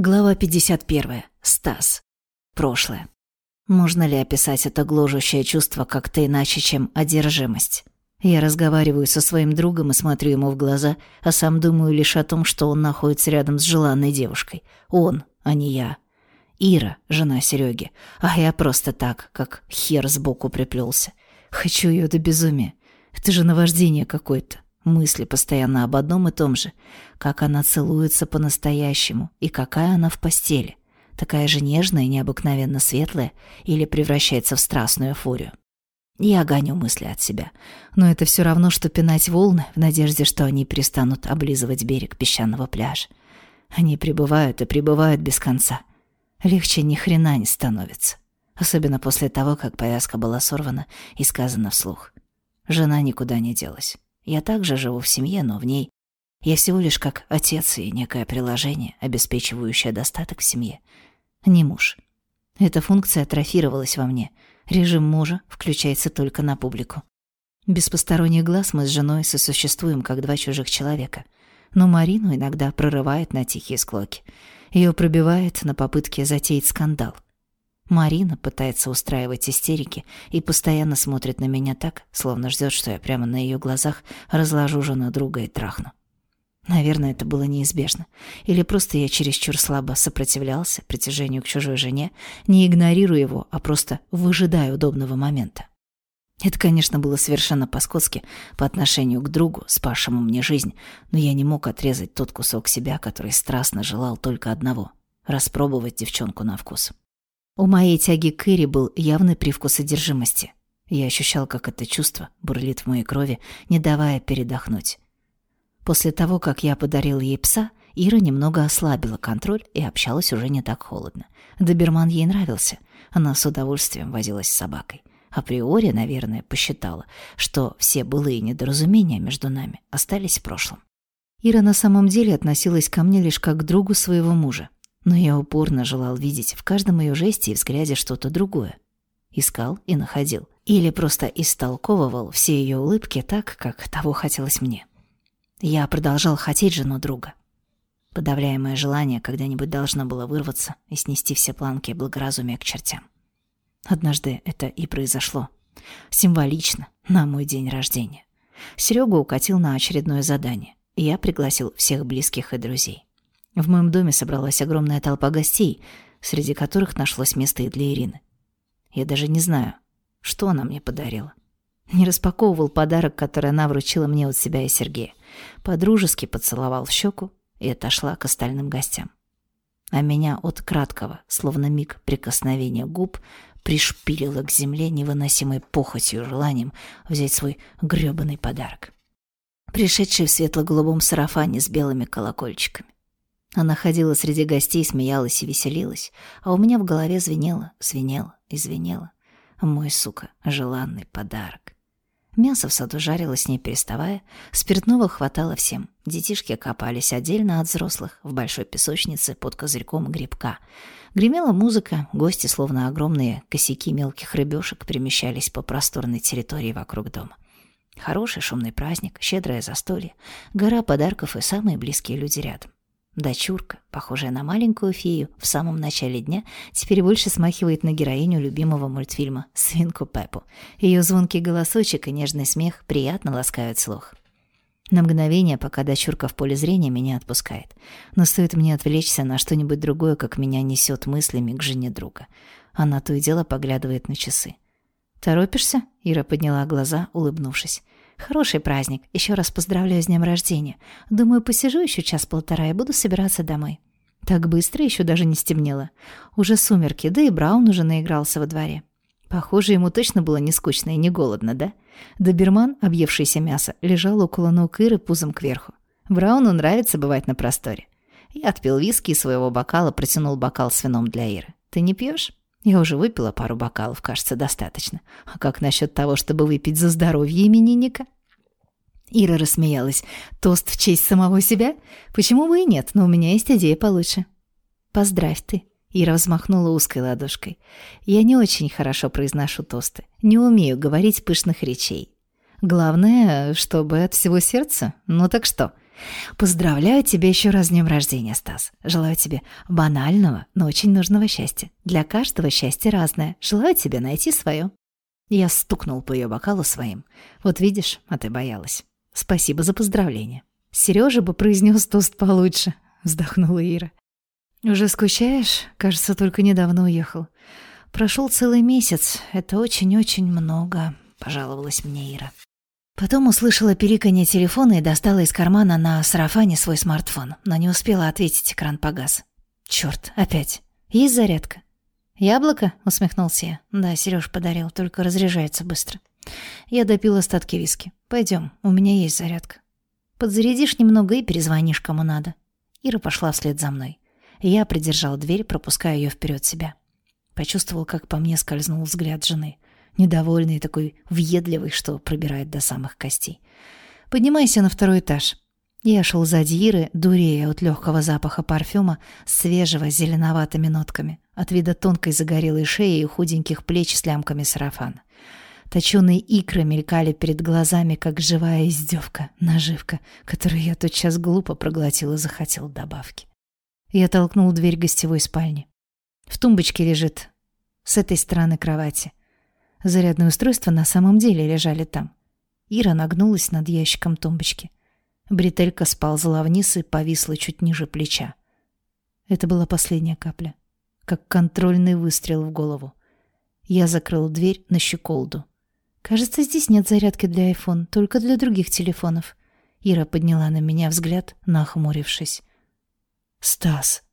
Глава 51. Стас. Прошлое. Можно ли описать это гложущее чувство как-то иначе, чем одержимость? Я разговариваю со своим другом и смотрю ему в глаза, а сам думаю лишь о том, что он находится рядом с желанной девушкой. Он, а не я. Ира, жена Сереги, а я просто так, как хер сбоку приплелся. Хочу ее до безумия. Это же наваждение какое-то. Мысли постоянно об одном и том же. Как она целуется по-настоящему и какая она в постели. Такая же нежная и необыкновенно светлая или превращается в страстную фурию. Я гоню мысли от себя. Но это все равно, что пинать волны в надежде, что они перестанут облизывать берег песчаного пляжа. Они прибывают и прибывают без конца. Легче ни хрена не становится. Особенно после того, как повязка была сорвана и сказана вслух. Жена никуда не делась. Я также живу в семье, но в ней я всего лишь как отец и некое приложение, обеспечивающее достаток в семье. Не муж. Эта функция атрофировалась во мне. Режим мужа включается только на публику. Без посторонних глаз мы с женой сосуществуем, как два чужих человека. Но Марину иногда прорывает на тихие склоки. Ее пробивает на попытке затеять скандал — Марина пытается устраивать истерики и постоянно смотрит на меня так, словно ждет, что я прямо на ее глазах разложу жену друга и трахну. Наверное, это было неизбежно. Или просто я чересчур слабо сопротивлялся притяжению к чужой жене, не игнорирую его, а просто выжидая удобного момента. Это, конечно, было совершенно по-скотски по отношению к другу, спасшему мне жизнь, но я не мог отрезать тот кусок себя, который страстно желал только одного — распробовать девчонку на вкус. У моей тяги к Ире был явный привкус содержимости. Я ощущал, как это чувство бурлит в моей крови, не давая передохнуть. После того, как я подарил ей пса, Ира немного ослабила контроль и общалась уже не так холодно. Доберман ей нравился. Она с удовольствием возилась с собакой. Априори, наверное, посчитала, что все былые недоразумения между нами остались в прошлом. Ира на самом деле относилась ко мне лишь как к другу своего мужа. Но я упорно желал видеть в каждом ее жесте и взгляде что-то другое. Искал и находил. Или просто истолковывал все ее улыбки так, как того хотелось мне. Я продолжал хотеть жену друга. Подавляемое желание когда-нибудь должно было вырваться и снести все планки благоразумия к чертям. Однажды это и произошло. Символично, на мой день рождения. Серега укатил на очередное задание, я пригласил всех близких и друзей. В моем доме собралась огромная толпа гостей, среди которых нашлось место и для Ирины. Я даже не знаю, что она мне подарила. Не распаковывал подарок, который она вручила мне от себя и Сергея. Подружески поцеловал в щеку и отошла к остальным гостям. А меня от краткого, словно миг прикосновения губ, пришпилило к земле невыносимой похотью и желанием взять свой грёбаный подарок. Пришедший в светло-голубом сарафане с белыми колокольчиками. Она ходила среди гостей, смеялась и веселилась, а у меня в голове звенело, звенело и звенело. Мой, сука, желанный подарок. Мясо в саду жарилось, не переставая, спиртного хватало всем. Детишки копались отдельно от взрослых, в большой песочнице под козырьком грибка. Гремела музыка, гости, словно огромные косяки мелких рыбешек, перемещались по просторной территории вокруг дома. Хороший шумный праздник, щедрое застолье, гора подарков и самые близкие люди рядом. Дочурка, похожая на маленькую фею в самом начале дня, теперь больше смахивает на героиню любимого мультфильма «Свинку Пеппу». Ее звонкий голосочек и нежный смех приятно ласкают слух. На мгновение, пока дочурка в поле зрения, меня отпускает. Но стоит мне отвлечься на что-нибудь другое, как меня несет мыслями к жене друга. Она то и дело поглядывает на часы. «Торопишься?» — Ира подняла глаза, улыбнувшись. Хороший праздник. Еще раз поздравляю с днем рождения. Думаю, посижу еще час-полтора и буду собираться домой. Так быстро еще даже не стемнело. Уже сумерки, да и Браун уже наигрался во дворе. Похоже, ему точно было не скучно и не голодно, да? Доберман, объевшийся мясо, лежал около ног Иры пузом кверху. Брауну нравится бывать на просторе. Я отпил виски из своего бокала, протянул бокал с вином для Иры. «Ты не пьешь? Я уже выпила пару бокалов, кажется, достаточно. А как насчет того, чтобы выпить за здоровье именинника? Ира рассмеялась. Тост в честь самого себя? Почему бы и нет, но у меня есть идея получше. Поздравь ты. Ира взмахнула узкой ладошкой. Я не очень хорошо произношу тосты. Не умею говорить пышных речей. Главное, чтобы от всего сердца. Ну так что? Поздравляю тебя еще раз с днем рождения, Стас. Желаю тебе банального, но очень нужного счастья. Для каждого счастье разное. Желаю тебе найти свое. Я стукнул по ее бокалу своим. Вот видишь, а ты боялась. Спасибо за поздравление. Сережа бы произнес тост получше, вздохнула Ира. Уже скучаешь? Кажется, только недавно уехал. Прошел целый месяц. Это очень-очень много, пожаловалась мне Ира. Потом услышала пиликанье телефона и достала из кармана на сарафане свой смартфон, но не успела ответить, экран погас. Черт, опять. Есть зарядка? Яблоко? усмехнулся я. Да, Сереж подарил, только разряжается быстро. Я допил остатки виски. Пойдем, у меня есть зарядка. Подзарядишь немного и перезвонишь кому надо. Ира пошла вслед за мной. Я придержал дверь, пропуская ее вперед себя. Почувствовал, как по мне скользнул взгляд жены недовольный и такой въедливый, что пробирает до самых костей. «Поднимайся на второй этаж». Я шел сзади Иры, дурея от легкого запаха парфюма, свежего, с зеленоватыми нотками, от вида тонкой загорелой шеи и худеньких плеч с лямками сарафана. Точеные икры мелькали перед глазами, как живая издевка, наживка, которую я тотчас глупо проглотил и захотел добавки. Я толкнул дверь гостевой спальни. В тумбочке лежит с этой стороны кровати. Зарядные устройства на самом деле лежали там. Ира нагнулась над ящиком тумбочки. Бретелька сползла вниз и повисла чуть ниже плеча. Это была последняя капля, как контрольный выстрел в голову. Я закрыл дверь на щеколду. Кажется, здесь нет зарядки для iPhone, только для других телефонов. Ира подняла на меня взгляд, нахмурившись. «Стас!»